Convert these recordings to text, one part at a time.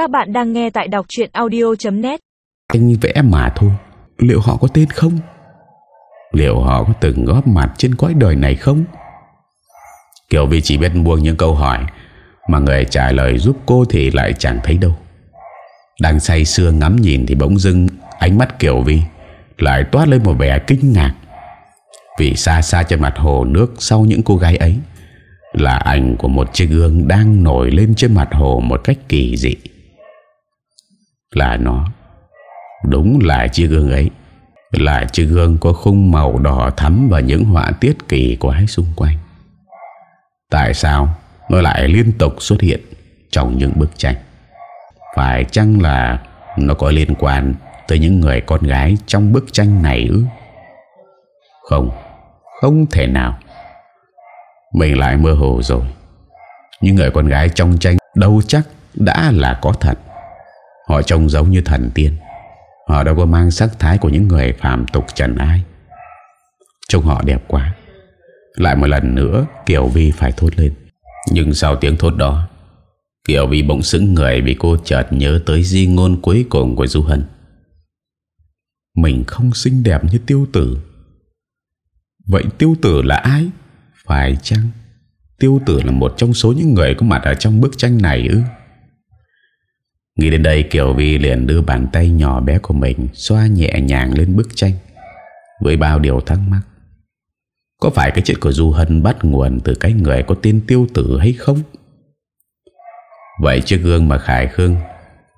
Các bạn đang nghe tại đọc chuyện audio.net Anh vẽ mà thôi. Liệu họ có tên không? Liệu họ có từng góp mặt trên cõi đời này không? Kiều Vi chỉ biết buông những câu hỏi Mà người trả lời giúp cô thì lại chẳng thấy đâu. Đang say sưa ngắm nhìn Thì bỗng dưng ánh mắt Kiều Vi Lại toát lên một vẻ kinh ngạc. Vì xa xa trên mặt hồ nước Sau những cô gái ấy Là ảnh của một chiếc gương Đang nổi lên trên mặt hồ Một cách kỳ dị. Là nó. Đúng là chiếc gương ấy, Là chiếc gương có khung màu đỏ thắm Và những họa tiết kỳ quái xung quanh. Tại sao Nó lại liên tục xuất hiện Trong những bức tranh? Phải chăng là Nó có liên quan Tới những người con gái trong bức tranh này ư? Không Không thể nào. Mình lại mơ hồ rồi. Những người con gái trong tranh Đâu chắc đã là có thật. Họ trông giống như thần tiên. Họ đâu có mang sắc thái của những người phàm tục trần ai. Trông họ đẹp quá. Lại một lần nữa, Kiều Vi phải thốt lên. Nhưng sau tiếng thốt đó, Kiều Vi bỗng sững người Vì cô chợt nhớ tới di ngôn cuối cùng của Du Hân. Mình không xinh đẹp như tiêu tử. Vậy tiêu tử là ai? Phải chăng Tiêu tử là một trong số những người có mặt ở trong bức tranh này ư? Nghĩ đến đây, Kiều Vi liền đưa bàn tay nhỏ bé của mình Xoa nhẹ nhàng lên bức tranh. Với bao điều thắc mắc, Có phải cái chuyện của Du Hân bắt nguồn Từ cái người có tên tiêu tử hay không? Vậy chiếc gương mà Khải Khương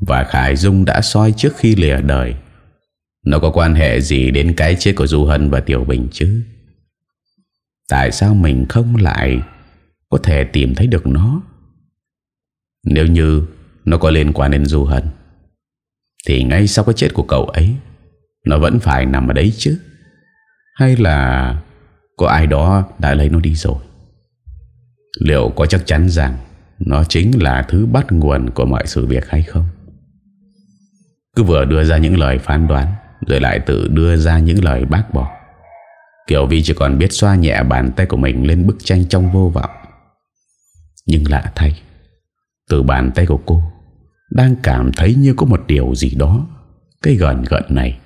Và Khải Dung đã soi trước khi lìa đời, Nó có quan hệ gì đến cái chết của Du Hân và Tiểu Bình chứ? Tại sao mình không lại Có thể tìm thấy được nó? Nếu như nó có liên quan đến Du Hân. Thì ngay sau cái chết của cậu ấy, Nó vẫn phải nằm ở đấy chứ? Hay là Có ai đó đã lấy nó đi rồi? Liệu có chắc chắn rằng Nó chính là thứ bắt nguồn Của mọi sự việc hay không? Cứ vừa đưa ra những lời phán đoán, Rồi lại tự đưa ra những lời bác bỏ. Kiểu vì chỉ còn biết xoa nhẹ bàn tay của mình Lên bức tranh trong vô vọng. Nhưng lạ thay từ bàn tay của cô, Đang cảm thấy như có một điều gì đó. Cái gần gợn này,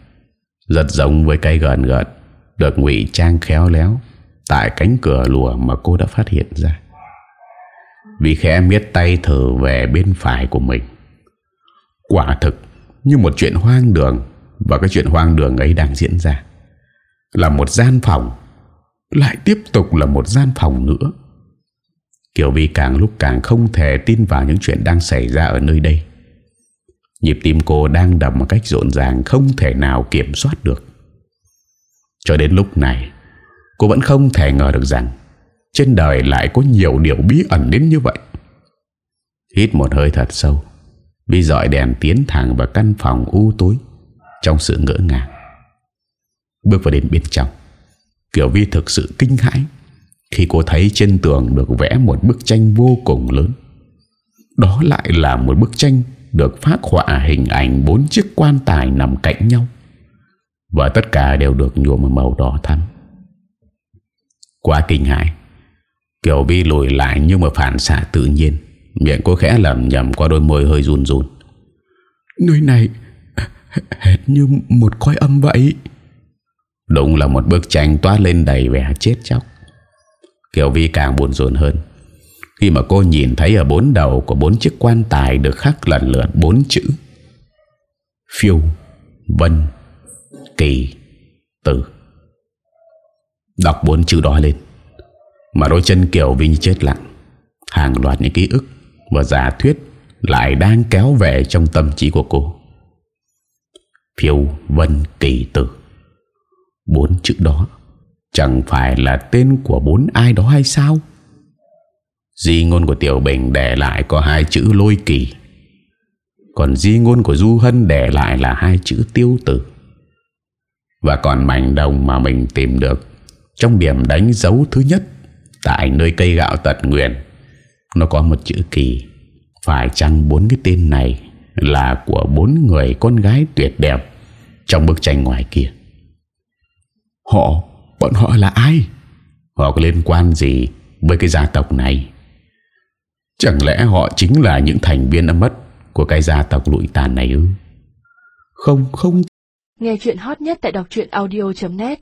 Rất giống với cái gần gợn Được ngụy trang khéo léo Tại cánh cửa lùa mà cô đã phát hiện ra. Vì khẽ miết tay thở về bên phải của mình. Quả thực Như một chuyện hoang đường, Và cái chuyện hoang đường ấy đang diễn ra. Là một gian phòng, Lại tiếp tục là một gian phòng nữa. Kiều Vi càng lúc càng không thể tin vào những chuyện đang xảy ra ở nơi đây. Nhịp tim cô đang đập một cách rộn ràng không thể nào kiểm soát được. Cho đến lúc này, cô vẫn không thể ngờ được rằng trên đời lại có nhiều điều bí ẩn đến như vậy. Hít một hơi thật sâu, Vi dọi đèn tiến thẳng vào căn phòng u tối trong sự ngỡ ngàng. Bước vào đến bên trong, Kiều Vi thực sự kinh hãi khi cô thấy trên tường được vẽ một bức tranh vô cùng lớn. Đó lại là một bức tranh được phát họa hình ảnh bốn chiếc quan tài nằm cạnh nhau. Và tất cả đều được nhuộm màu đỏ thắm. Quá kinh hãi, Kiều Vi lùi lại như một phản xạ tự nhiên. Miệng cô khẽ lầm nhầm qua đôi môi hơi run run. Nơi này hệt như một coi âm vậy. Đúng là một bức tranh toát lên đầy vẻ chết chóc. Kiều Vi càng buồn rộn hơn. Khi mà cô nhìn thấy ở bốn đầu Của bốn chiếc quan tài được khắc lần lượt bốn chữ. Phiêu, Vân, Kỳ Tử Đọc bốn chữ đó lên. Mà đôi chân Kiều Vi như chết lặng. Hàng loạt những ký ức Và giả thuyết Lại đang kéo về trong tâm trí của cô. Phiêu, Vân, Kỳ Tử Bốn chữ đó. Chẳng phải là tên của bốn ai đó hay sao? Di ngôn của Tiểu Bình để lại có hai chữ lôi kỳ. Còn di ngôn của Du Hân để lại là hai chữ tiêu tử. Và còn mảnh đồng mà mình tìm được Trong điểm đánh dấu thứ nhất Tại nơi cây gạo tật nguyện. Nó có một chữ kỳ. Phải chăng bốn cái tên này Là của bốn người con gái tuyệt đẹp Trong bức tranh ngoài kia? Họ Bọn họ là ai? Họ có liên quan gì Với cái gia tộc này? Chẳng lẽ họ chính là những thành viên đã mất Của cái gia tộc lụi tàn này ư? Không không. Nghe chuyện hot nhất tại đọc audio.net